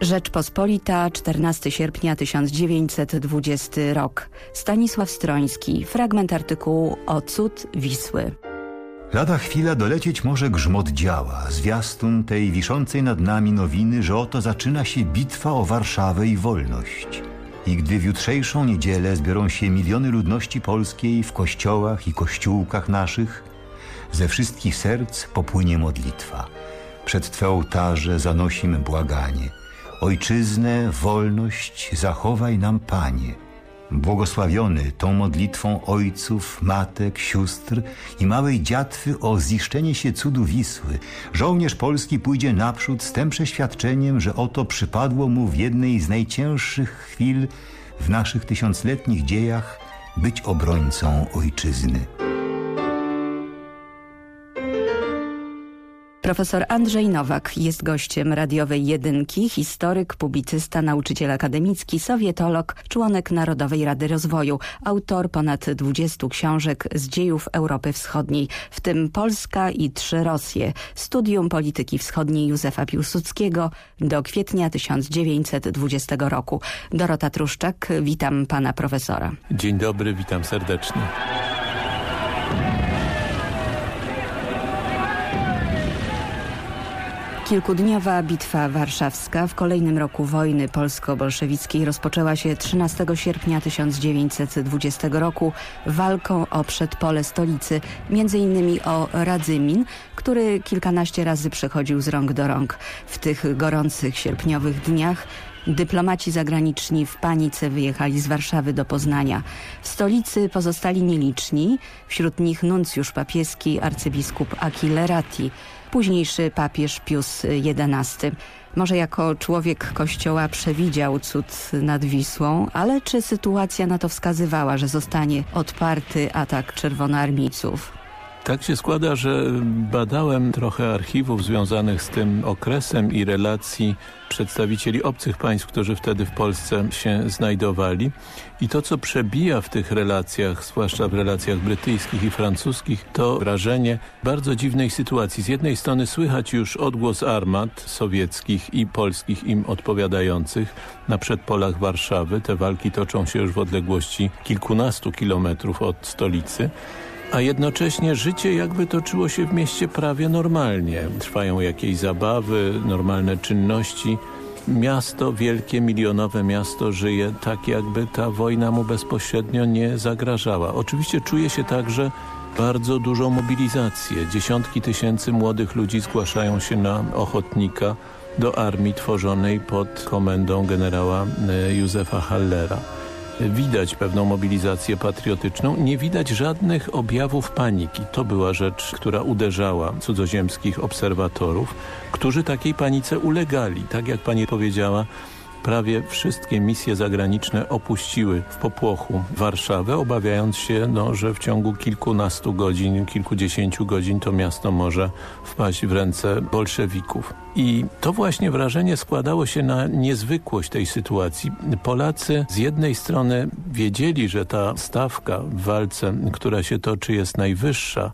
Rzeczpospolita, 14 sierpnia 1920 rok. Stanisław Stroński, fragment artykułu o cud Wisły. Lada chwila dolecieć może grzmot działa, zwiastun tej wiszącej nad nami nowiny, że oto zaczyna się bitwa o Warszawę i wolność. I gdy w jutrzejszą niedzielę zbiorą się miliony ludności polskiej w kościołach i kościółkach naszych, ze wszystkich serc popłynie modlitwa. Przed Twe ołtarze zanosimy błaganie. Ojczyznę, wolność zachowaj nam, Panie. Błogosławiony tą modlitwą ojców, matek, sióstr i małej dziatwy o ziszczenie się cudu Wisły, żołnierz polski pójdzie naprzód z tym przeświadczeniem, że oto przypadło mu w jednej z najcięższych chwil w naszych tysiącletnich dziejach być obrońcą ojczyzny. Profesor Andrzej Nowak jest gościem radiowej jedynki, historyk, publicysta, nauczyciel akademicki, sowietolog, członek Narodowej Rady Rozwoju, autor ponad 20 książek z dziejów Europy Wschodniej, w tym Polska i trzy Rosje, studium polityki wschodniej Józefa Piłsudskiego do kwietnia 1920 roku. Dorota Truszczak, witam pana profesora. Dzień dobry, witam serdecznie. Kilkudniowa bitwa warszawska w kolejnym roku wojny polsko-bolszewickiej rozpoczęła się 13 sierpnia 1920 roku walką o przedpole stolicy, innymi o Radzymin, który kilkanaście razy przechodził z rąk do rąk. W tych gorących sierpniowych dniach Dyplomaci zagraniczni w panice wyjechali z Warszawy do Poznania. W stolicy pozostali nieliczni, wśród nich nuncjusz papieski arcybiskup Achille Ratti, późniejszy papież Pius XI. Może jako człowiek kościoła przewidział cud nad Wisłą, ale czy sytuacja na to wskazywała, że zostanie odparty atak czerwonoarmijców? Tak się składa, że badałem trochę archiwów związanych z tym okresem i relacji przedstawicieli obcych państw, którzy wtedy w Polsce się znajdowali. I to, co przebija w tych relacjach, zwłaszcza w relacjach brytyjskich i francuskich, to wrażenie bardzo dziwnej sytuacji. Z jednej strony słychać już odgłos armat sowieckich i polskich im odpowiadających na przedpolach Warszawy. Te walki toczą się już w odległości kilkunastu kilometrów od stolicy a jednocześnie życie jakby toczyło się w mieście prawie normalnie. Trwają jakieś zabawy, normalne czynności. Miasto, wielkie, milionowe miasto żyje tak, jakby ta wojna mu bezpośrednio nie zagrażała. Oczywiście czuje się także bardzo dużą mobilizację. Dziesiątki tysięcy młodych ludzi zgłaszają się na ochotnika do armii tworzonej pod komendą generała e, Józefa Hallera widać pewną mobilizację patriotyczną, nie widać żadnych objawów paniki. To była rzecz, która uderzała cudzoziemskich obserwatorów, którzy takiej panice ulegali. Tak jak pani powiedziała, prawie wszystkie misje zagraniczne opuściły w popłochu Warszawę, obawiając się, no, że w ciągu kilkunastu godzin, kilkudziesięciu godzin to miasto może wpaść w ręce bolszewików. I to właśnie wrażenie składało się na niezwykłość tej sytuacji. Polacy z jednej strony wiedzieli, że ta stawka w walce, która się toczy jest najwyższa,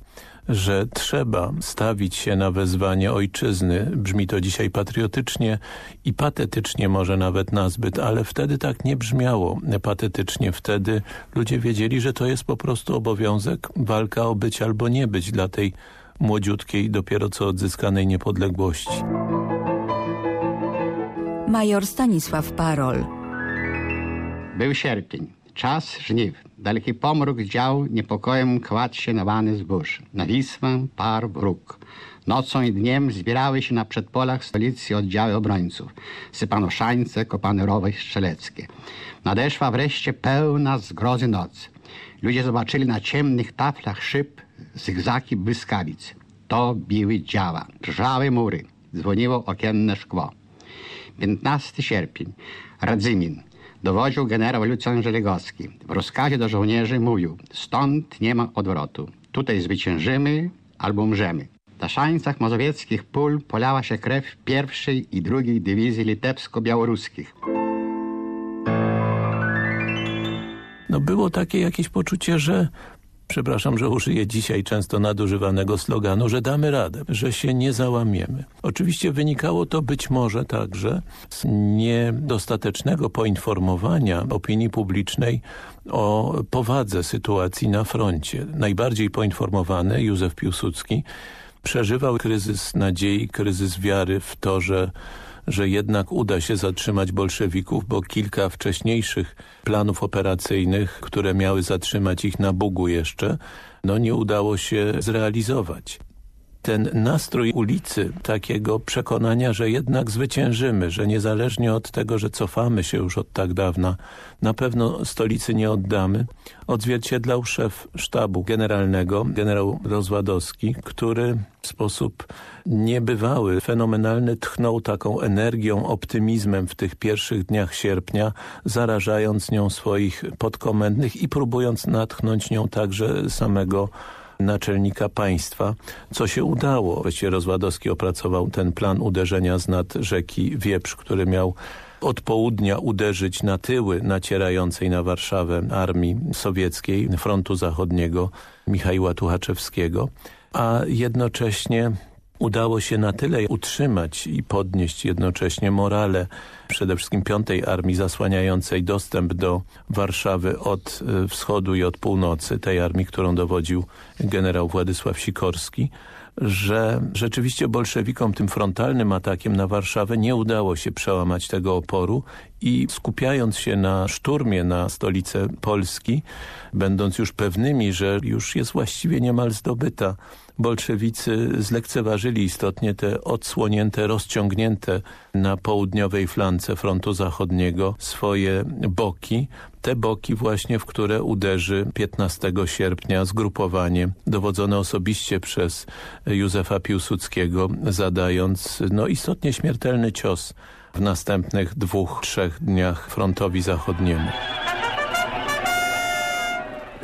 że trzeba stawić się na wezwanie ojczyzny. Brzmi to dzisiaj patriotycznie i patetycznie może nawet nazbyt, ale wtedy tak nie brzmiało patetycznie. Wtedy ludzie wiedzieli, że to jest po prostu obowiązek, walka o być albo nie być dla tej młodziutkiej, dopiero co odzyskanej niepodległości. Major Stanisław Parol Był sierpień, czas żniw. Daleki pomruk dział niepokojem kładł się na wany zbóż. Na Wisłę par wróg. Nocą i dniem zbierały się na przedpolach stolicy oddziały obrońców. Sypano szańce, kopane rowy strzeleckie. Nadeszła wreszcie pełna zgrozy noc. Ludzie zobaczyli na ciemnych taflach szyb zygzaki błyskawic. To biły działa, drżały mury, dzwoniło okienne szkło. 15 sierpień. Radzymin. Dowodził generał Lucjan Żelegowski. W rozkazie do żołnierzy mówił, stąd nie ma odwrotu. Tutaj zwyciężymy albo umrzemy. Na szańcach mazowieckich pól polała się krew pierwszej i drugiej dywizji litewsko-białoruskich. No było takie jakieś poczucie, że przepraszam, że użyję dzisiaj często nadużywanego sloganu, że damy radę, że się nie załamiemy. Oczywiście wynikało to być może także z niedostatecznego poinformowania opinii publicznej o powadze sytuacji na froncie. Najbardziej poinformowany Józef Piłsudski przeżywał kryzys nadziei, kryzys wiary w to, że że jednak uda się zatrzymać bolszewików, bo kilka wcześniejszych planów operacyjnych, które miały zatrzymać ich na Bugu jeszcze, no nie udało się zrealizować ten nastrój ulicy, takiego przekonania, że jednak zwyciężymy, że niezależnie od tego, że cofamy się już od tak dawna, na pewno stolicy nie oddamy, odzwierciedlał szef sztabu generalnego, generał Rozładowski, który w sposób niebywały, fenomenalny tchnął taką energią, optymizmem w tych pierwszych dniach sierpnia, zarażając nią swoich podkomendnych i próbując natchnąć nią także samego naczelnika państwa, co się udało. Właściwie Rozładowski opracował ten plan uderzenia z nad rzeki Wieprz, który miał od południa uderzyć na tyły nacierającej na Warszawę armii sowieckiej, frontu zachodniego Michaiła Tuchaczewskiego, a jednocześnie udało się na tyle utrzymać i podnieść jednocześnie morale przede wszystkim piątej Armii zasłaniającej dostęp do Warszawy od e, wschodu i od północy, tej armii, którą dowodził generał Władysław Sikorski, że rzeczywiście bolszewikom tym frontalnym atakiem na Warszawę nie udało się przełamać tego oporu i skupiając się na szturmie na stolicę Polski, będąc już pewnymi, że już jest właściwie niemal zdobyta, bolszewicy zlekceważyli istotnie te odsłonięte, rozciągnięte na południowej flance frontu zachodniego swoje boki, te boki właśnie, w które uderzy 15 sierpnia zgrupowanie dowodzone osobiście przez Józefa Piłsudskiego, zadając no, istotnie śmiertelny cios w następnych dwóch, trzech dniach frontowi zachodniemu.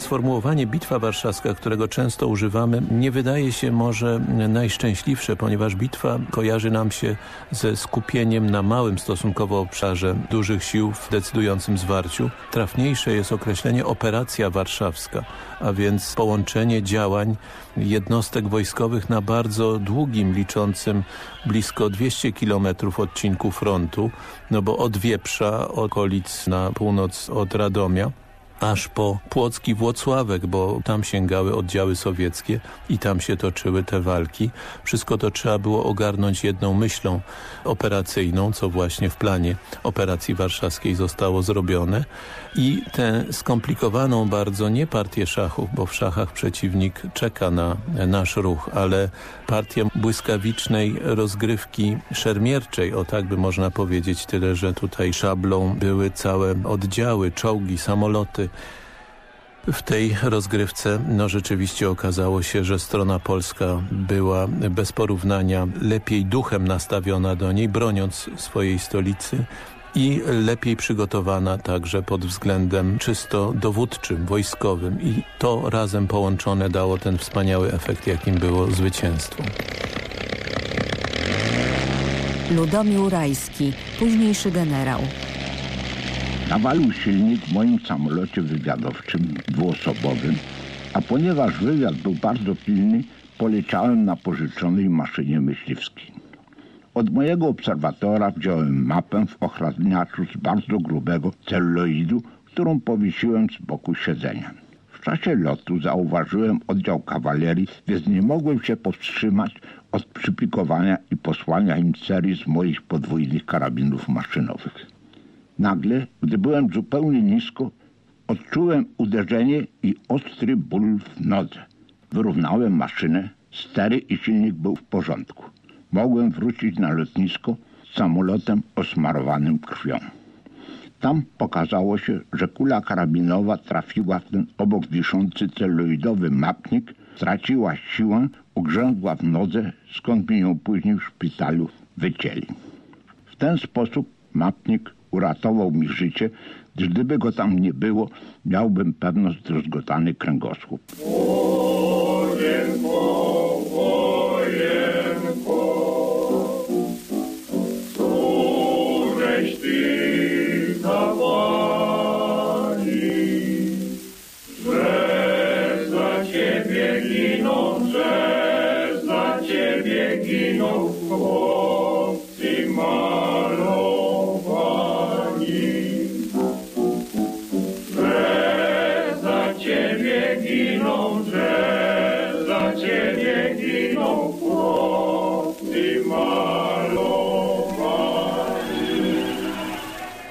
Sformułowanie Bitwa Warszawska, którego często używamy, nie wydaje się może najszczęśliwsze, ponieważ bitwa kojarzy nam się ze skupieniem na małym stosunkowo obszarze dużych sił w decydującym zwarciu. Trafniejsze jest określenie operacja warszawska, a więc połączenie działań jednostek wojskowych na bardzo długim, liczącym blisko 200 kilometrów odcinku frontu, no bo od Wieprza, okolic na północ od Radomia, aż po Płocki Włocławek, bo tam sięgały oddziały sowieckie i tam się toczyły te walki. Wszystko to trzeba było ogarnąć jedną myślą operacyjną, co właśnie w planie operacji warszawskiej zostało zrobione i tę skomplikowaną bardzo nie partię szachów, bo w szachach przeciwnik czeka na nasz ruch, ale partię błyskawicznej rozgrywki szermierczej, o tak by można powiedzieć, tyle że tutaj szablą były całe oddziały, czołgi, samoloty, w tej rozgrywce no rzeczywiście okazało się, że strona polska była bez porównania lepiej duchem nastawiona do niej, broniąc swojej stolicy i lepiej przygotowana także pod względem czysto dowódczym, wojskowym i to razem połączone dało ten wspaniały efekt, jakim było zwycięstwo. Ludomił Rajski, późniejszy generał. Nawalił silnik w moim samolocie wywiadowczym dwuosobowym, a ponieważ wywiad był bardzo pilny, poleciałem na pożyczonej maszynie myśliwskiej. Od mojego obserwatora wziąłem mapę w ochraniaczu z bardzo grubego celluloidu, którą powiesiłem z boku siedzenia. W czasie lotu zauważyłem oddział kawalerii, więc nie mogłem się powstrzymać od przypikowania i posłania im serii z moich podwójnych karabinów maszynowych. Nagle, gdy byłem zupełnie nisko, odczułem uderzenie i ostry ból w nodze. Wyrównałem maszynę, stery i silnik był w porządku. Mogłem wrócić na lotnisko z samolotem osmarowanym krwią. Tam pokazało się, że kula karabinowa trafiła w ten obok wiszący celuloidowy mapnik, straciła siłę, ugrzęzła w nodze, skąd mi ją później w szpitalu wycięli. W ten sposób mapnik uratował mi życie, gdyż gdyby go tam nie było, miałbym pewno zdruzgotany kręgosłup. ciebie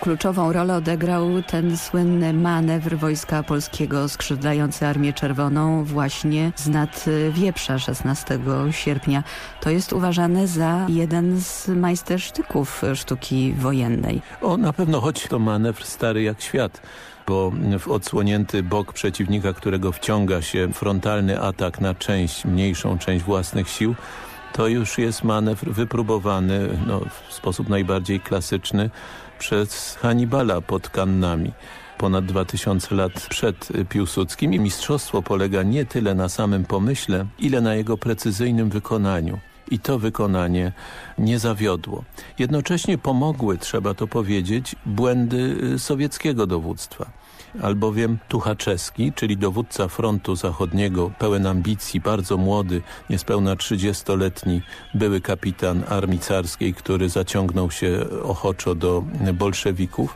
Kluczową rolę odegrał ten słynny manewr Wojska Polskiego skrzydlający Armię Czerwoną właśnie z nad Wieprza 16 sierpnia. To jest uważane za jeden z majstersztyków sztuki wojennej. O, na pewno, choć to manewr stary jak świat bo w odsłonięty bok przeciwnika, którego wciąga się frontalny atak na część, mniejszą część własnych sił, to już jest manewr wypróbowany no, w sposób najbardziej klasyczny przez Hannibala pod Kannami ponad 2000 lat przed Piłsudskim i mistrzostwo polega nie tyle na samym pomyśle, ile na jego precyzyjnym wykonaniu. I to wykonanie nie zawiodło. Jednocześnie pomogły, trzeba to powiedzieć, błędy sowieckiego dowództwa albowiem Tuchaczewski, czyli dowódca frontu zachodniego, pełen ambicji, bardzo młody, niespełna 30-letni, były kapitan armii carskiej, który zaciągnął się ochoczo do bolszewików,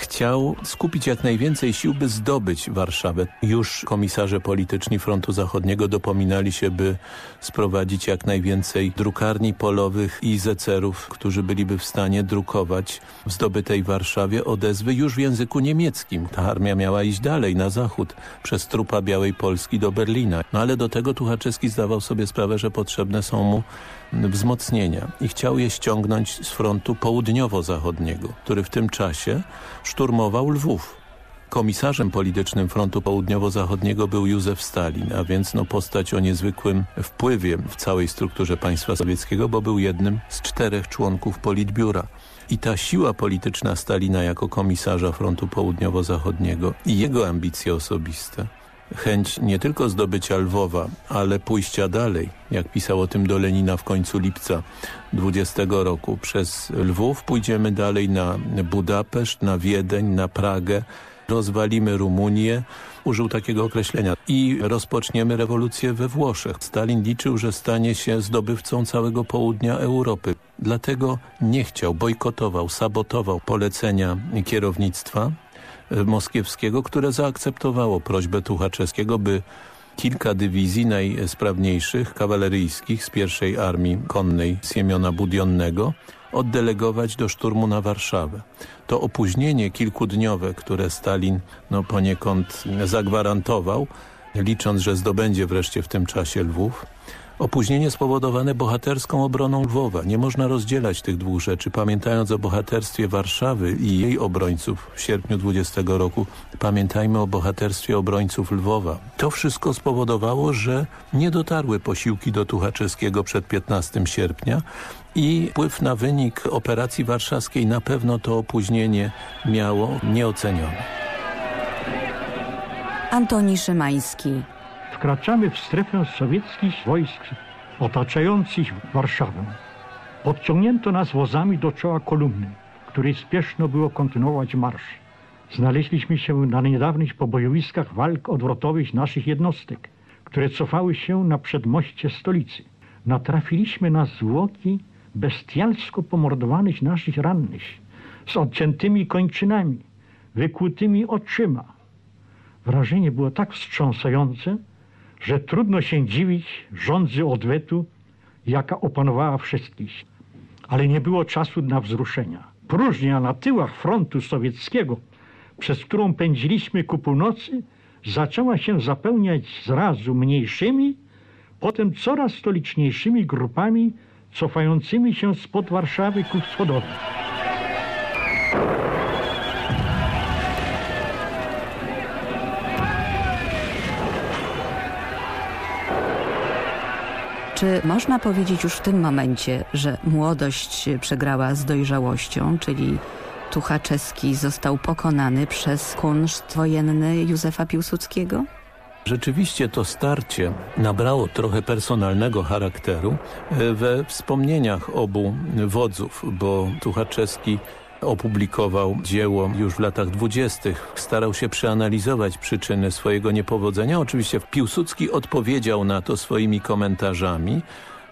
chciał skupić jak najwięcej sił, by zdobyć Warszawę. Już komisarze polityczni Frontu Zachodniego dopominali się, by sprowadzić jak najwięcej drukarni polowych i zecerów, którzy byliby w stanie drukować w zdobytej Warszawie odezwy już w języku niemieckim. Ta armia miała iść dalej, na zachód, przez trupa Białej Polski do Berlina. No ale do tego Tuchaczewski zdawał sobie sprawę, że potrzebne są mu wzmocnienia i chciał je ściągnąć z frontu południowo-zachodniego, który w tym czasie szturmował Lwów. Komisarzem politycznym frontu południowo-zachodniego był Józef Stalin, a więc no, postać o niezwykłym wpływie w całej strukturze państwa sowieckiego, bo był jednym z czterech członków Politbiura. I ta siła polityczna Stalina jako komisarza frontu południowo-zachodniego i jego ambicje osobiste chęć nie tylko zdobycia Lwowa, ale pójścia dalej, jak pisał o tym do Lenina w końcu lipca 20 roku. Przez Lwów pójdziemy dalej na Budapeszt, na Wiedeń, na Pragę, rozwalimy Rumunię, użył takiego określenia i rozpoczniemy rewolucję we Włoszech. Stalin liczył, że stanie się zdobywcą całego południa Europy. Dlatego nie chciał, bojkotował, sabotował polecenia kierownictwa moskiewskiego, które zaakceptowało prośbę Tuchaczewskiego, by kilka dywizji najsprawniejszych kawaleryjskich z pierwszej armii konnej Siemiona Budionnego oddelegować do szturmu na Warszawę. To opóźnienie kilkudniowe, które Stalin no, poniekąd zagwarantował, licząc, że zdobędzie wreszcie w tym czasie Lwów, Opóźnienie spowodowane bohaterską obroną Lwowa. Nie można rozdzielać tych dwóch rzeczy. Pamiętając o bohaterstwie Warszawy i jej obrońców w sierpniu 20 roku, pamiętajmy o bohaterstwie obrońców Lwowa. To wszystko spowodowało, że nie dotarły posiłki do Tuchaczewskiego przed 15 sierpnia i wpływ na wynik operacji warszawskiej na pewno to opóźnienie miało nieocenione. Antoni Szymański wkraczamy w strefę sowieckich wojsk otaczających Warszawę. Podciągnięto nas wozami do czoła kolumny, której spieszno było kontynuować marsz. Znaleźliśmy się na niedawnych pobojowiskach walk odwrotowych naszych jednostek, które cofały się na przedmoście stolicy. Natrafiliśmy na zwłoki bestialsko pomordowanych naszych rannych, z odciętymi kończynami, wykłutymi oczyma. Wrażenie było tak wstrząsające, że trudno się dziwić rządzy odwetu, jaka opanowała wszystkich. Ale nie było czasu na wzruszenia. Próżnia na tyłach frontu sowieckiego, przez którą pędziliśmy ku północy, zaczęła się zapełniać zrazu mniejszymi, potem coraz stoliczniejszymi grupami cofającymi się spod Warszawy ku wschodowi. Czy można powiedzieć już w tym momencie, że młodość przegrała z dojrzałością, czyli Tuchaczewski został pokonany przez kunszt wojenny Józefa Piłsudskiego? Rzeczywiście to starcie nabrało trochę personalnego charakteru e, we wspomnieniach obu wodzów, bo Tuchaczewski opublikował dzieło już w latach dwudziestych. Starał się przeanalizować przyczyny swojego niepowodzenia. Oczywiście Piłsudski odpowiedział na to swoimi komentarzami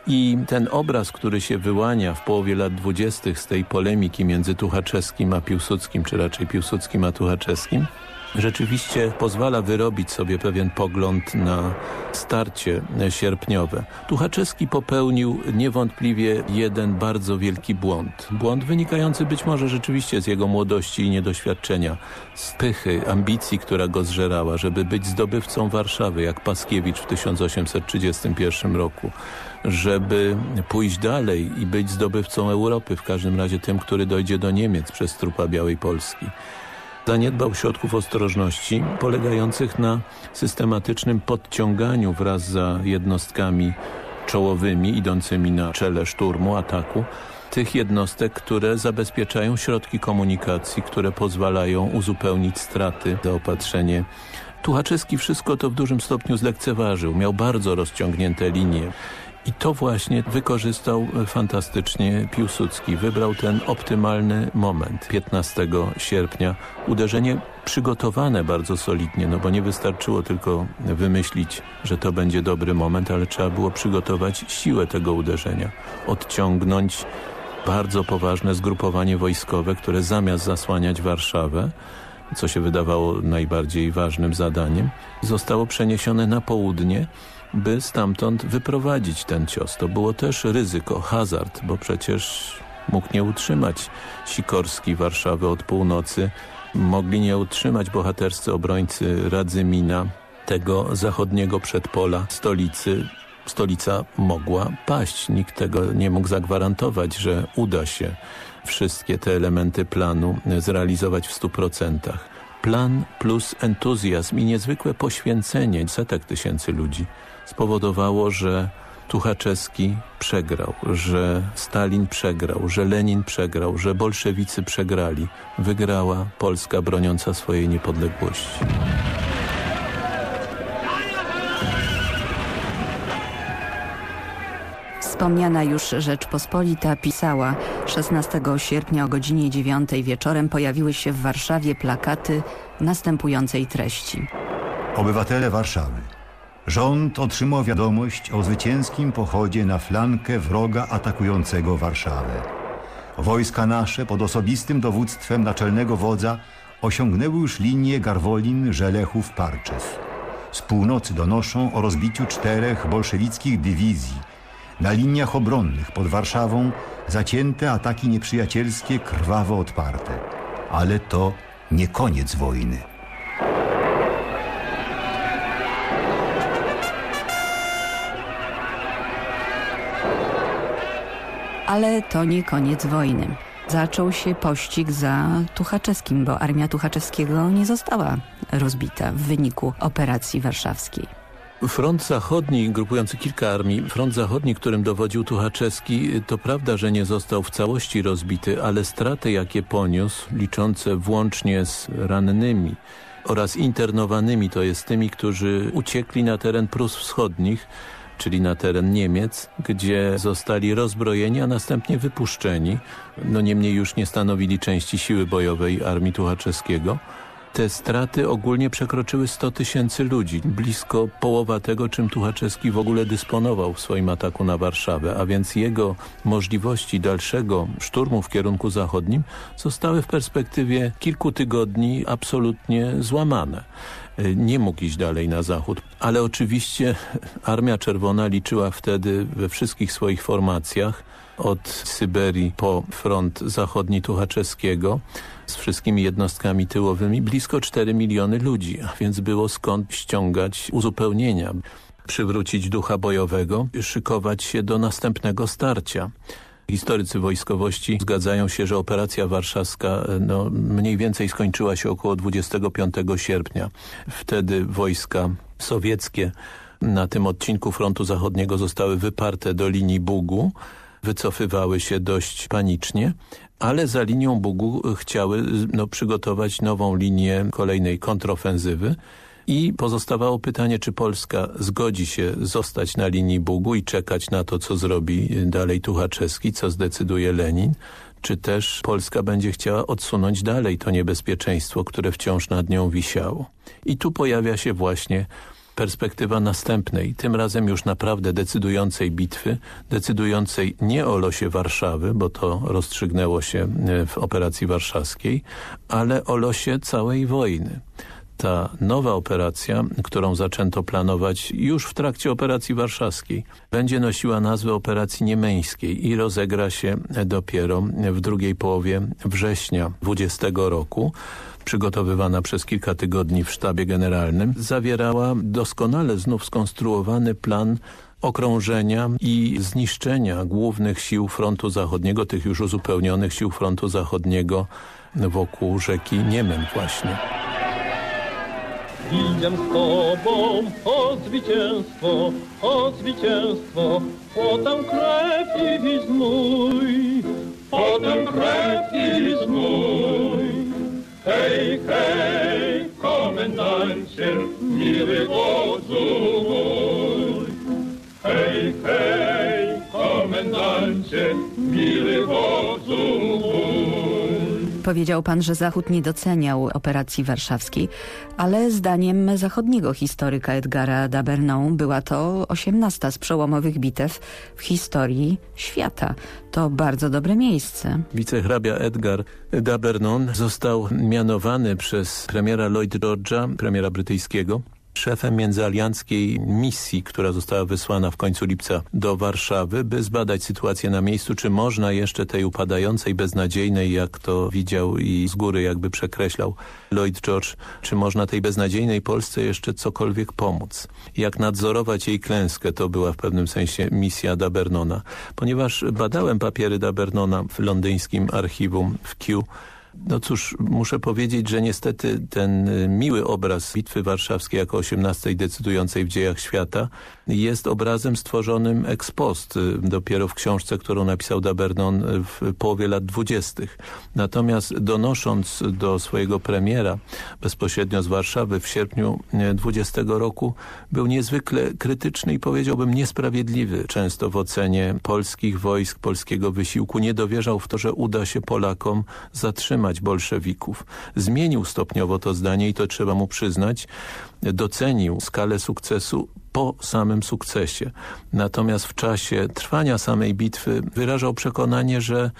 I ten obraz, który się wyłania w połowie lat dwudziestych z tej polemiki między Tuchaczewskim a Piłsudskim, czy raczej Piłsudskim a Tuchaczewskim, rzeczywiście pozwala wyrobić sobie pewien pogląd na starcie sierpniowe. Tuchaczewski popełnił niewątpliwie jeden bardzo wielki błąd. Błąd wynikający być może rzeczywiście z jego młodości i niedoświadczenia, z pychy, ambicji, która go zżerała, żeby być zdobywcą Warszawy, jak Paskiewicz w 1831 roku żeby pójść dalej i być zdobywcą Europy, w każdym razie tym, który dojdzie do Niemiec przez trupa Białej Polski zaniedbał środków ostrożności polegających na systematycznym podciąganiu wraz za jednostkami czołowymi idącymi na czele szturmu, ataku tych jednostek, które zabezpieczają środki komunikacji, które pozwalają uzupełnić straty, zaopatrzenie Tuchaczewski wszystko to w dużym stopniu zlekceważył. Miał bardzo rozciągnięte linie i to właśnie wykorzystał fantastycznie Piłsudski. Wybrał ten optymalny moment 15 sierpnia. Uderzenie przygotowane bardzo solidnie, no bo nie wystarczyło tylko wymyślić, że to będzie dobry moment, ale trzeba było przygotować siłę tego uderzenia. Odciągnąć bardzo poważne zgrupowanie wojskowe, które zamiast zasłaniać Warszawę, co się wydawało najbardziej ważnym zadaniem, zostało przeniesione na południe by stamtąd wyprowadzić ten cios. To było też ryzyko, hazard, bo przecież mógł nie utrzymać Sikorski Warszawy od północy. Mogli nie utrzymać bohaterscy obrońcy Radzymina, tego zachodniego przedpola stolicy. Stolica mogła paść. Nikt tego nie mógł zagwarantować, że uda się wszystkie te elementy planu zrealizować w stu procentach. Plan plus entuzjazm i niezwykłe poświęcenie setek tysięcy ludzi spowodowało, że Tuchaczewski przegrał, że Stalin przegrał, że Lenin przegrał, że bolszewicy przegrali. Wygrała Polska broniąca swojej niepodległości. Wspomniana już Rzeczpospolita pisała 16 sierpnia o godzinie 9 wieczorem pojawiły się w Warszawie plakaty następującej treści. Obywatele Warszawy Rząd otrzymał wiadomość o zwycięskim pochodzie na flankę wroga atakującego Warszawę. Wojska nasze pod osobistym dowództwem naczelnego wodza osiągnęły już linię Garwolin, Żelechów, Parczew. Z północy donoszą o rozbiciu czterech bolszewickich dywizji. Na liniach obronnych pod Warszawą zacięte ataki nieprzyjacielskie krwawo odparte. Ale to nie koniec wojny. Ale to nie koniec wojny. Zaczął się pościg za Tuchaczewskim, bo armia Tuchaczewskiego nie została rozbita w wyniku operacji warszawskiej. Front Zachodni, grupujący kilka armii, front zachodni, którym dowodził Tuchaczewski, to prawda, że nie został w całości rozbity, ale straty, jakie poniósł, liczące włącznie z rannymi oraz internowanymi, to jest tymi, którzy uciekli na teren Prus Wschodnich, czyli na teren Niemiec, gdzie zostali rozbrojeni, a następnie wypuszczeni. No niemniej już nie stanowili części siły bojowej armii Tuchaczewskiego. Te straty ogólnie przekroczyły 100 tysięcy ludzi, blisko połowa tego, czym Tuchaczewski w ogóle dysponował w swoim ataku na Warszawę, a więc jego możliwości dalszego szturmu w kierunku zachodnim zostały w perspektywie kilku tygodni absolutnie złamane nie mógł iść dalej na zachód. Ale oczywiście Armia Czerwona liczyła wtedy we wszystkich swoich formacjach od Syberii po front zachodni Tuchaczewskiego z wszystkimi jednostkami tyłowymi blisko 4 miliony ludzi, a więc było skąd ściągać uzupełnienia, przywrócić ducha bojowego, szykować się do następnego starcia. Historycy wojskowości zgadzają się, że operacja warszawska no, mniej więcej skończyła się około 25 sierpnia. Wtedy wojska sowieckie na tym odcinku frontu zachodniego zostały wyparte do linii Bugu, wycofywały się dość panicznie, ale za linią Bugu chciały no, przygotować nową linię kolejnej kontrofensywy i pozostawało pytanie, czy Polska zgodzi się zostać na linii Bugu i czekać na to, co zrobi dalej Tuchaczewski, co zdecyduje Lenin, czy też Polska będzie chciała odsunąć dalej to niebezpieczeństwo, które wciąż nad nią wisiało. I tu pojawia się właśnie perspektywa następnej, tym razem już naprawdę decydującej bitwy, decydującej nie o losie Warszawy, bo to rozstrzygnęło się e, w operacji warszawskiej, ale o losie całej wojny. Ta nowa operacja, którą zaczęto planować już w trakcie operacji warszawskiej, będzie nosiła nazwę operacji niemeńskiej i rozegra się dopiero w drugiej połowie września 20 roku przygotowywana przez kilka tygodni w sztabie generalnym, zawierała doskonale znów skonstruowany plan okrążenia i zniszczenia głównych sił frontu zachodniego, tych już uzupełnionych sił frontu zachodniego wokół rzeki Niemen właśnie. Idziemy z Tobą o zwycięstwo, o zwycięstwo, potem krew i znój, potem krew i znój. Hej, hej, komendancie, miły wodzu mój. Hej, hej, komendancie, miły wodzu mój. Powiedział pan, że Zachód nie doceniał operacji warszawskiej, ale zdaniem zachodniego historyka Edgara Daberną była to osiemnasta z przełomowych bitew w historii świata. To bardzo dobre miejsce. Wicehrabia Edgar Dabernon został mianowany przez premiera Lloyd George'a, premiera brytyjskiego, szefem międzyalianckiej misji, która została wysłana w końcu lipca do Warszawy, by zbadać sytuację na miejscu, czy można jeszcze tej upadającej, beznadziejnej, jak to widział i z góry jakby przekreślał Lloyd George, czy można tej beznadziejnej Polsce jeszcze cokolwiek pomóc. Jak nadzorować jej klęskę, to była w pewnym sensie misja Dabernona. Ponieważ badałem papiery Dabernona w londyńskim archiwum w Kew, no cóż, muszę powiedzieć, że niestety ten y, miły obraz Bitwy Warszawskiej jako 18 decydującej w dziejach świata jest obrazem stworzonym ex post, y, dopiero w książce, którą napisał Dabernon w połowie lat dwudziestych. Natomiast donosząc do swojego premiera bezpośrednio z Warszawy w sierpniu 20 roku był niezwykle krytyczny i powiedziałbym niesprawiedliwy często w ocenie polskich wojsk, polskiego wysiłku. Nie dowierzał w to, że uda się Polakom zatrzymać bolszewików. Zmienił stopniowo to zdanie i to trzeba mu przyznać. Docenił skalę sukcesu po samym sukcesie. Natomiast w czasie trwania samej bitwy wyrażał przekonanie, że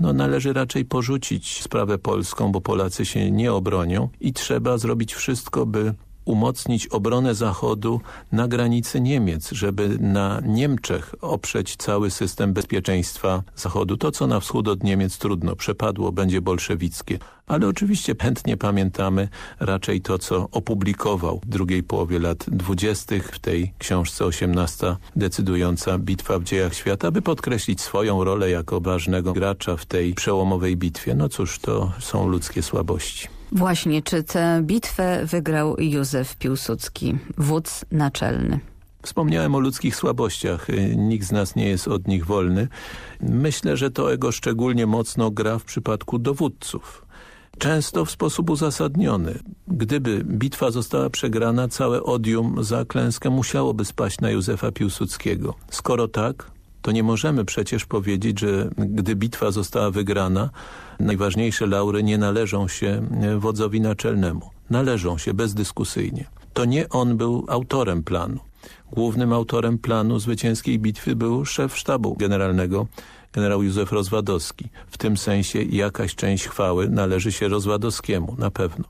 no, należy raczej porzucić sprawę polską, bo Polacy się nie obronią i trzeba zrobić wszystko, by umocnić obronę Zachodu na granicy Niemiec, żeby na Niemczech oprzeć cały system bezpieczeństwa Zachodu. To, co na wschód od Niemiec trudno, przepadło, będzie bolszewickie. Ale oczywiście pętnie pamiętamy raczej to, co opublikował w drugiej połowie lat dwudziestych w tej książce 18 decydująca bitwa w dziejach świata, by podkreślić swoją rolę jako ważnego gracza w tej przełomowej bitwie. No cóż, to są ludzkie słabości. Właśnie, czy tę bitwę wygrał Józef Piłsudski, wódz naczelny? Wspomniałem o ludzkich słabościach. Nikt z nas nie jest od nich wolny. Myślę, że to ego szczególnie mocno gra w przypadku dowódców. Często w sposób uzasadniony. Gdyby bitwa została przegrana, całe odium za klęskę musiałoby spaść na Józefa Piłsudskiego. Skoro tak, to nie możemy przecież powiedzieć, że gdy bitwa została wygrana, najważniejsze laury nie należą się wodzowi naczelnemu. Należą się bezdyskusyjnie. To nie on był autorem planu. Głównym autorem planu zwycięskiej bitwy był szef sztabu generalnego, generał Józef Rozwadowski. W tym sensie jakaś część chwały należy się Rozwadowskiemu, na pewno.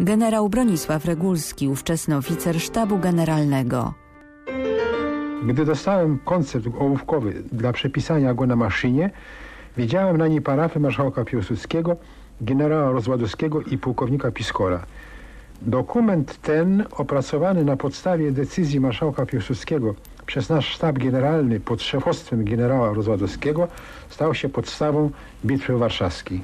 Generał Bronisław Regulski, ówczesny oficer sztabu generalnego. Gdy dostałem koncept ołówkowy dla przepisania go na maszynie, widziałem na niej parafy marszałka Piłsudskiego, generała Rozładowskiego i pułkownika Piskora. Dokument ten, opracowany na podstawie decyzji marszałka Piłsudskiego przez nasz sztab generalny pod szefostwem generała Rozładowskiego, stał się podstawą Bitwy Warszawskiej.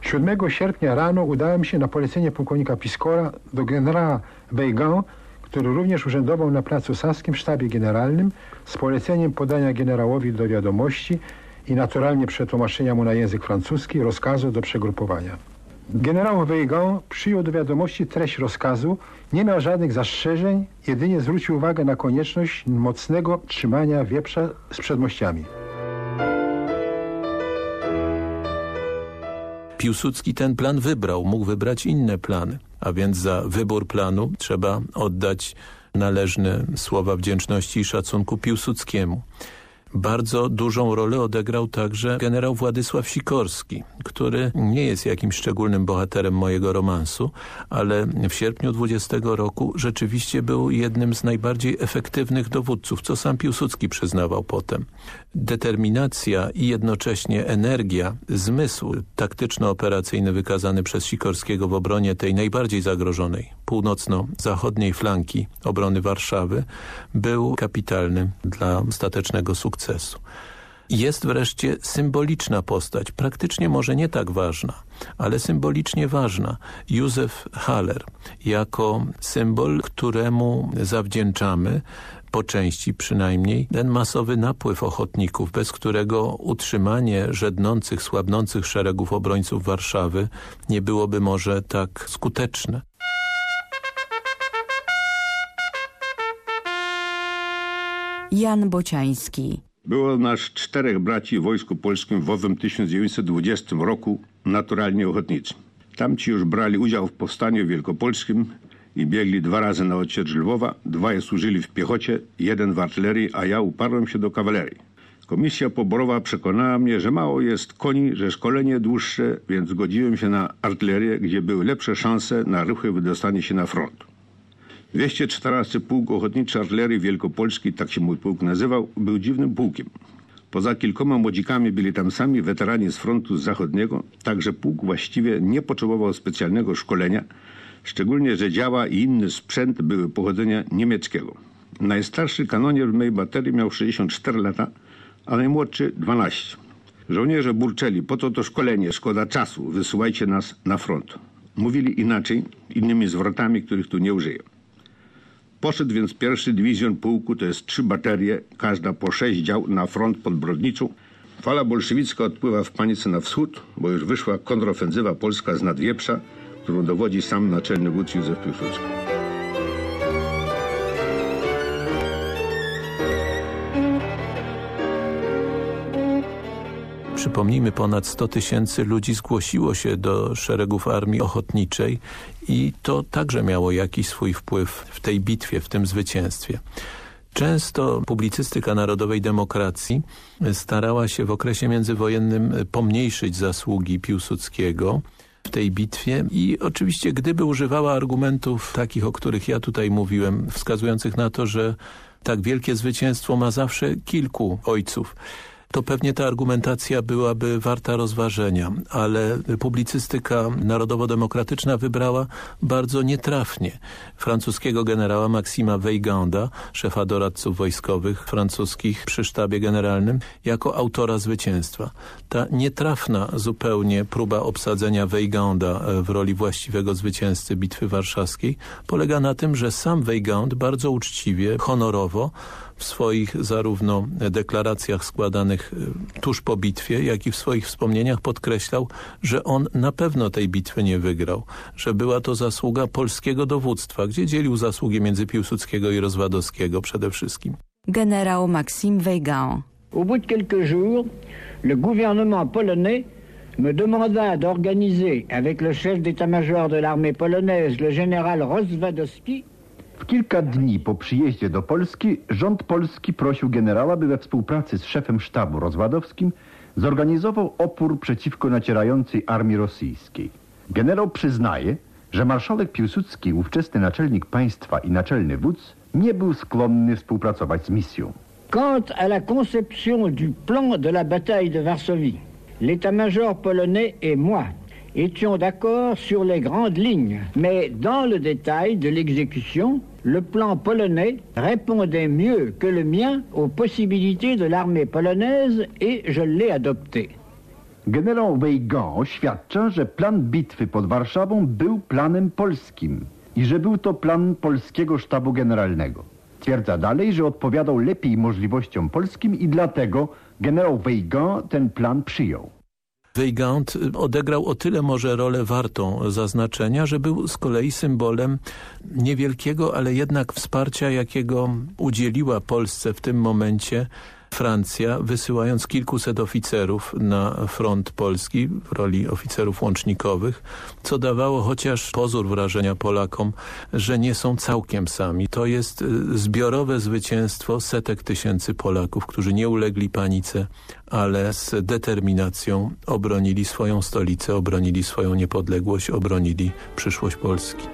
7 sierpnia rano udałem się na polecenie pułkownika Piskora do generała Weygand, który również urzędował na Placu Saskim w sztabie generalnym z poleceniem podania generałowi do wiadomości i naturalnie przetłumaczenia mu na język francuski rozkazu do przegrupowania. Generał Weygand przyjął do wiadomości treść rozkazu, nie miał żadnych zastrzeżeń, jedynie zwrócił uwagę na konieczność mocnego trzymania wieprza z przedmościami. Piłsudski ten plan wybrał, mógł wybrać inne plany. A więc za wybór planu trzeba oddać należne słowa wdzięczności i szacunku Piłsudskiemu. Bardzo dużą rolę odegrał także generał Władysław Sikorski, który nie jest jakimś szczególnym bohaterem mojego romansu, ale w sierpniu 20 roku rzeczywiście był jednym z najbardziej efektywnych dowódców, co sam Piłsudski przyznawał potem. Determinacja i jednocześnie energia, zmysł taktyczno-operacyjny wykazany przez Sikorskiego w obronie tej najbardziej zagrożonej północno-zachodniej flanki obrony Warszawy był kapitalny dla ostatecznego sukcesu. Jest wreszcie symboliczna postać, praktycznie może nie tak ważna, ale symbolicznie ważna. Józef Haller jako symbol, któremu zawdzięczamy po części przynajmniej, ten masowy napływ ochotników, bez którego utrzymanie żednących, słabnących szeregów obrońców Warszawy nie byłoby może tak skuteczne. Jan Bociański. Było nas czterech braci w Wojsku Polskim w owym 1920 roku, naturalnie ochotniczym. Tamci już brali udział w powstaniu wielkopolskim i biegli dwa razy na odsiecz Lwowa. Dwaj służyli w piechocie, jeden w artylerii, a ja uparłem się do kawalerii. Komisja poborowa przekonała mnie, że mało jest koni, że szkolenie dłuższe, więc zgodziłem się na artylerię, gdzie były lepsze szanse na rychłe wydostanie się na front. 214 Pułk Ochotniczy Artylerii Wielkopolskiej, tak się mój pułk nazywał, był dziwnym pułkiem. Poza kilkoma młodzikami byli tam sami weterani z frontu zachodniego, także pułk właściwie nie potrzebował specjalnego szkolenia, szczególnie, że działa i inny sprzęt były pochodzenia niemieckiego. Najstarszy kanonier w mojej baterii miał 64 lata, a najmłodszy 12. Żołnierze burczeli, po co to szkolenie, szkoda czasu, wysyłajcie nas na front. Mówili inaczej, innymi zwrotami, których tu nie użyję. Poszedł więc pierwszy dywizjon pułku, to jest trzy baterie, każda po sześć dział na front pod Brodnicą. Fala bolszewicka odpływa w panice na wschód, bo już wyszła kontrofensywa polska z Nadwieprza, którą dowodzi sam naczelny wódz Józef Piłsudski. Przypomnijmy, ponad 100 tysięcy ludzi zgłosiło się do szeregów Armii Ochotniczej i to także miało jakiś swój wpływ w tej bitwie, w tym zwycięstwie. Często publicystyka narodowej demokracji starała się w okresie międzywojennym pomniejszyć zasługi Piłsudskiego w tej bitwie i oczywiście gdyby używała argumentów takich, o których ja tutaj mówiłem, wskazujących na to, że tak wielkie zwycięstwo ma zawsze kilku ojców, to pewnie ta argumentacja byłaby warta rozważenia, ale publicystyka narodowo-demokratyczna wybrała bardzo nietrafnie francuskiego generała Maksima Weyganda, szefa doradców wojskowych francuskich przy sztabie generalnym, jako autora zwycięstwa. Ta nietrafna zupełnie próba obsadzenia Weyganda w roli właściwego zwycięzcy Bitwy Warszawskiej polega na tym, że sam Weygand bardzo uczciwie, honorowo w swoich zarówno deklaracjach składanych y, tuż po bitwie, jak i w swoich wspomnieniach podkreślał, że on na pewno tej bitwy nie wygrał, że była to zasługa polskiego dowództwa, gdzie dzielił zasługi między Piłsudskiego i Rozwadowskiego przede wszystkim. Generał Maxime Weygand. Au bout de quelques jours, le gouvernement polonais me demanda d'organiser avec le chef d'état-major de l'armée polonaise, le général Rozwadowski, w kilka dni po przyjeździe do Polski rząd polski prosił generała, by we współpracy z szefem sztabu rozwadowskim zorganizował opór przeciwko nacierającej armii rosyjskiej. Generał przyznaje, że marszałek Piłsudski, ówczesny naczelnik państwa i naczelny wódz, nie był skłonny współpracować z misją. Quant à la conception du plan de la bataille de Varsovie, l'état-major polonais et moi étions d'accord sur les grandes lignes, mais dans le détail de l'exécution, le plan polonais répondait mieux que le mien aux possibilités de l'armée polonaise et je l'ai adopté. Generał Weygand oświadcza, że plan bitwy pod Warszawą był planem polskim i że był to plan polskiego sztabu generalnego. Twierdza dalej, że odpowiadał lepiej możliwościom polskim i dlatego generał Weygand ten plan przyjął. Weygand odegrał o tyle może rolę wartą zaznaczenia, że był z kolei symbolem niewielkiego, ale jednak wsparcia, jakiego udzieliła Polsce w tym momencie Francja, wysyłając kilkuset oficerów na front polski w roli oficerów łącznikowych, co dawało chociaż pozór wrażenia Polakom, że nie są całkiem sami. To jest y, zbiorowe zwycięstwo setek tysięcy Polaków, którzy nie ulegli panice, ale z determinacją obronili swoją stolicę, obronili swoją niepodległość, obronili przyszłość Polski.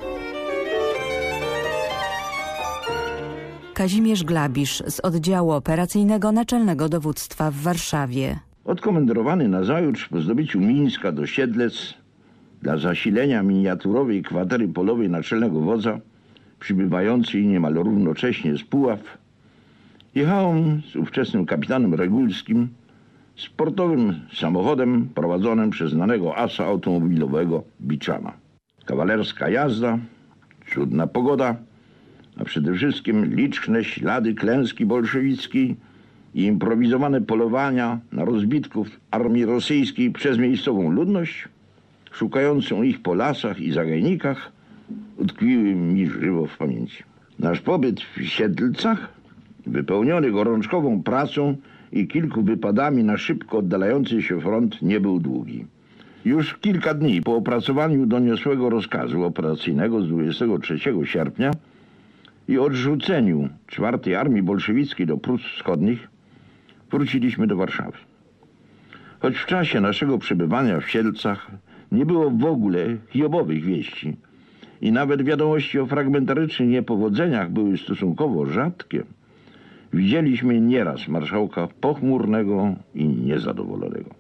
Kazimierz Glabisz z oddziału operacyjnego Naczelnego Dowództwa w Warszawie. Odkomendowany na zajutrz po zdobyciu Mińska do Siedlec dla zasilenia miniaturowej kwatery polowej naczelnego wodza, przybywającej niemal równocześnie z Puław, jechałem z ówczesnym kapitanem Regulskim sportowym samochodem prowadzonym przez znanego asa automobilowego Biczana. Kawalerska jazda, cudna pogoda, a przede wszystkim liczne ślady klęski bolszewickiej i improwizowane polowania na rozbitków armii rosyjskiej przez miejscową ludność, szukającą ich po lasach i zagajnikach, utkwiły mi żywo w pamięci. Nasz pobyt w Siedlcach, wypełniony gorączkową pracą i kilku wypadami na szybko oddalający się front, nie był długi. Już kilka dni po opracowaniu doniosłego rozkazu operacyjnego z 23 sierpnia i odrzuceniu czwartej Armii Bolszewickiej do Prus Wschodnich wróciliśmy do Warszawy. Choć w czasie naszego przebywania w Sielcach nie było w ogóle hiobowych wieści i nawet wiadomości o fragmentarycznych niepowodzeniach były stosunkowo rzadkie, widzieliśmy nieraz marszałka pochmurnego i niezadowolonego.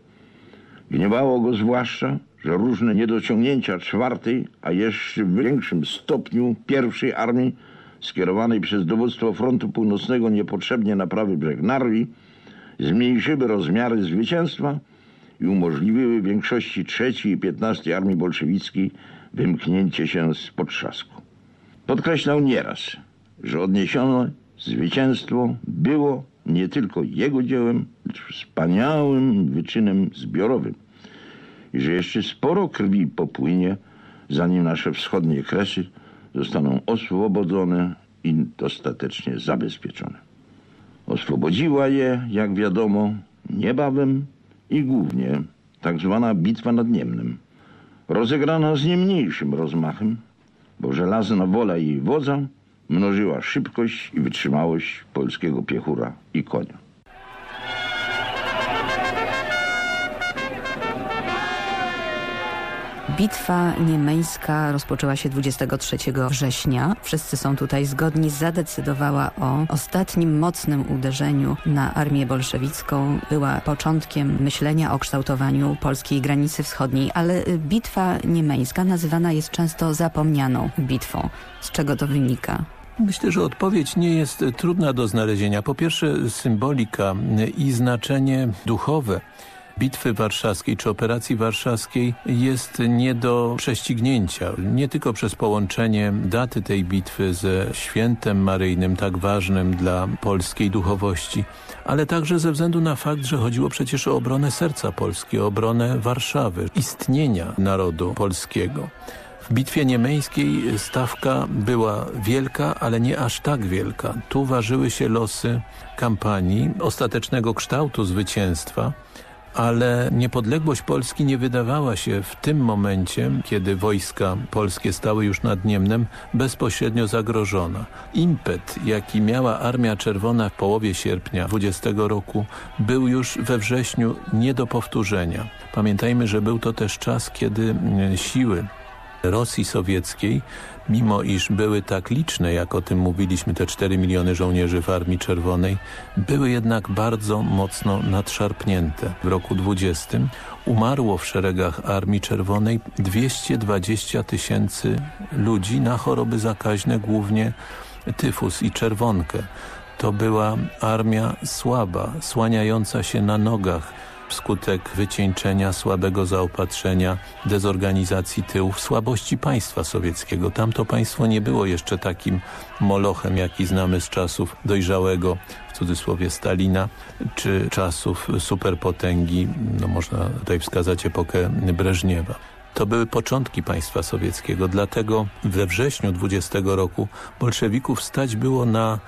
Gniewało go zwłaszcza, że różne niedociągnięcia czwartej, a jeszcze w większym stopniu pierwszej armii skierowanej przez dowództwo frontu północnego niepotrzebnie na prawy brzeg Narwi zmniejszyły rozmiary zwycięstwa i umożliwiły większości trzeciej i 15 Armii Bolszewickiej wymknięcie się z potrzasku. Podkreślał nieraz, że odniesione zwycięstwo było nie tylko jego dziełem, lecz wspaniałym wyczynem zbiorowym i że jeszcze sporo krwi popłynie, zanim nasze wschodnie kresy zostaną oswobodzone i dostatecznie zabezpieczone. Oswobodziła je, jak wiadomo, niebawem i głównie tak zwana bitwa nad Niemnem, rozegrana z nie mniejszym rozmachem, bo żelazna wola jej wodza mnożyła szybkość i wytrzymałość polskiego piechura i konia. Bitwa niemeńska rozpoczęła się 23 września. Wszyscy są tutaj zgodni. Zadecydowała o ostatnim mocnym uderzeniu na armię bolszewicką. Była początkiem myślenia o kształtowaniu polskiej granicy wschodniej, ale bitwa niemeńska nazywana jest często zapomnianą bitwą. Z czego to wynika? Myślę, że odpowiedź nie jest trudna do znalezienia. Po pierwsze symbolika i znaczenie duchowe Bitwy Warszawskiej czy Operacji Warszawskiej jest nie do prześcignięcia. Nie tylko przez połączenie daty tej bitwy ze świętem maryjnym, tak ważnym dla polskiej duchowości, ale także ze względu na fakt, że chodziło przecież o obronę serca Polski, o obronę Warszawy, istnienia narodu polskiego. W bitwie niemeńskiej stawka była wielka, ale nie aż tak wielka. Tu ważyły się losy kampanii, ostatecznego kształtu zwycięstwa, ale niepodległość Polski nie wydawała się w tym momencie, kiedy wojska polskie stały już nad Niemnem, bezpośrednio zagrożona. Impet, jaki miała Armia Czerwona w połowie sierpnia 20 roku, był już we wrześniu nie do powtórzenia. Pamiętajmy, że był to też czas, kiedy siły Rosji Sowieckiej mimo iż były tak liczne, jak o tym mówiliśmy, te 4 miliony żołnierzy w Armii Czerwonej, były jednak bardzo mocno nadszarpnięte. W roku 20 umarło w szeregach Armii Czerwonej 220 tysięcy ludzi na choroby zakaźne, głównie tyfus i czerwonkę. To była armia słaba, słaniająca się na nogach, wskutek wycieńczenia, słabego zaopatrzenia, dezorganizacji tyłów, słabości państwa sowieckiego. Tamto państwo nie było jeszcze takim molochem, jaki znamy z czasów dojrzałego, w cudzysłowie Stalina, czy czasów superpotęgi, no można tutaj wskazać epokę Breżniewa. To były początki państwa sowieckiego, dlatego we wrześniu 20 roku bolszewików stać było na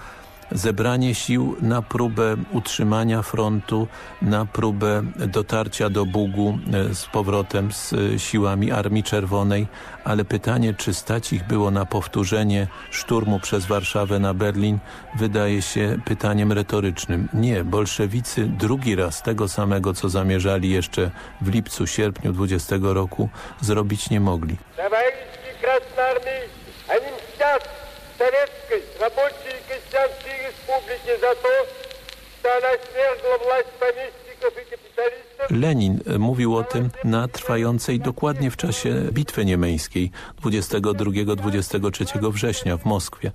zebranie sił na próbę utrzymania frontu, na próbę dotarcia do Bugu e, z powrotem z e, siłami Armii Czerwonej, ale pytanie, czy stać ich było na powtórzenie szturmu przez Warszawę na Berlin, wydaje się pytaniem retorycznym. Nie, bolszewicy drugi raz tego samego, co zamierzali jeszcze w lipcu, sierpniu 20 roku, zrobić nie mogli. Республики за то, что она свергла власть помещиков и капиталистов Lenin mówił o tym na trwającej dokładnie w czasie bitwy niemeńskiej 22-23 września w Moskwie,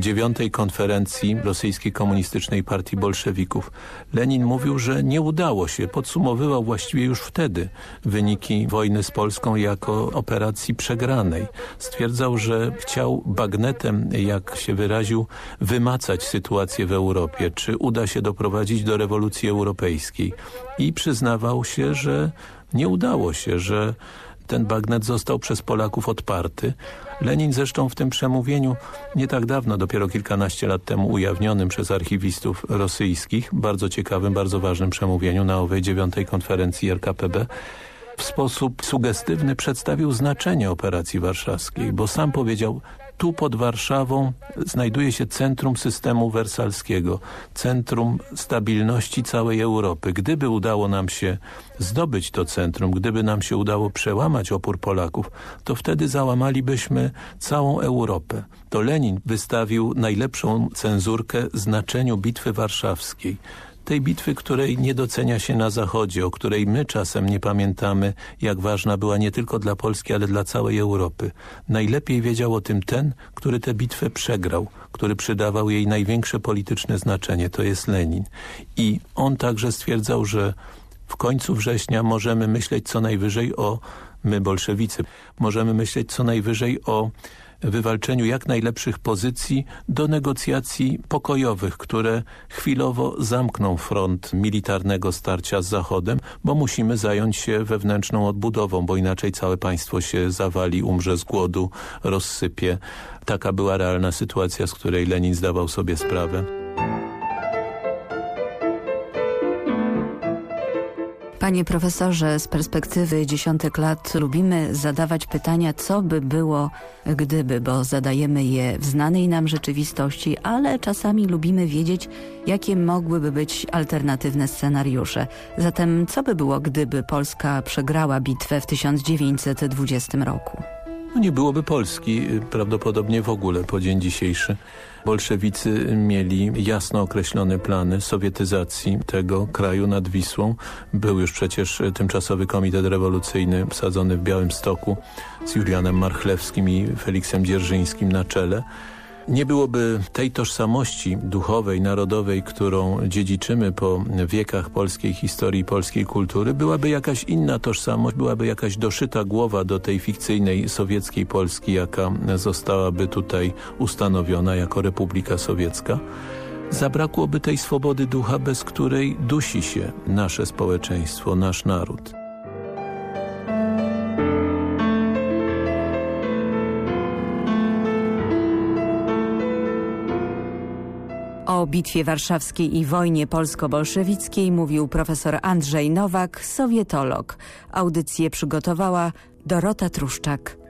dziewiątej konferencji Rosyjskiej Komunistycznej Partii Bolszewików. Lenin mówił, że nie udało się, podsumowywał właściwie już wtedy wyniki wojny z Polską jako operacji przegranej. Stwierdzał, że chciał bagnetem, jak się wyraził, wymacać sytuację w Europie, czy uda się doprowadzić do rewolucji europejskiej i przyznawał się, że nie udało się, że ten bagnet został przez Polaków odparty. Lenin zresztą w tym przemówieniu nie tak dawno, dopiero kilkanaście lat temu ujawnionym przez archiwistów rosyjskich, bardzo ciekawym, bardzo ważnym przemówieniu na owej dziewiątej konferencji RKPB, w sposób sugestywny przedstawił znaczenie operacji warszawskiej, bo sam powiedział, tu pod Warszawą znajduje się centrum systemu wersalskiego, centrum stabilności całej Europy. Gdyby udało nam się zdobyć to centrum, gdyby nam się udało przełamać opór Polaków, to wtedy załamalibyśmy całą Europę. To Lenin wystawił najlepszą cenzurkę znaczeniu Bitwy Warszawskiej tej bitwy, której nie docenia się na Zachodzie, o której my czasem nie pamiętamy, jak ważna była nie tylko dla Polski, ale dla całej Europy. Najlepiej wiedział o tym ten, który tę bitwę przegrał, który przydawał jej największe polityczne znaczenie, to jest Lenin. I on także stwierdzał, że w końcu września możemy myśleć co najwyżej o, my bolszewicy, możemy myśleć co najwyżej o wywalczeniu jak najlepszych pozycji do negocjacji pokojowych, które chwilowo zamkną front militarnego starcia z Zachodem, bo musimy zająć się wewnętrzną odbudową, bo inaczej całe państwo się zawali, umrze z głodu, rozsypie. Taka była realna sytuacja, z której Lenin zdawał sobie sprawę. Panie profesorze, z perspektywy dziesiątek lat lubimy zadawać pytania, co by było, gdyby, bo zadajemy je w znanej nam rzeczywistości, ale czasami lubimy wiedzieć, jakie mogłyby być alternatywne scenariusze. Zatem co by było, gdyby Polska przegrała bitwę w 1920 roku? No nie byłoby Polski prawdopodobnie w ogóle po dzień dzisiejszy bolszewicy mieli jasno określone plany sowietyzacji tego kraju nad Wisłą. Był już przecież tymczasowy komitet rewolucyjny wsadzony w Białym Stoku z Julianem Marchlewskim i Feliksem Dzierżyńskim na czele. Nie byłoby tej tożsamości duchowej, narodowej, którą dziedziczymy po wiekach polskiej historii, polskiej kultury, byłaby jakaś inna tożsamość, byłaby jakaś doszyta głowa do tej fikcyjnej sowieckiej Polski, jaka zostałaby tutaj ustanowiona jako Republika Sowiecka. Zabrakłoby tej swobody ducha, bez której dusi się nasze społeczeństwo, nasz naród. O Bitwie Warszawskiej i wojnie polsko-bolszewickiej mówił profesor Andrzej Nowak, sowietolog. Audycję przygotowała Dorota Truszczak.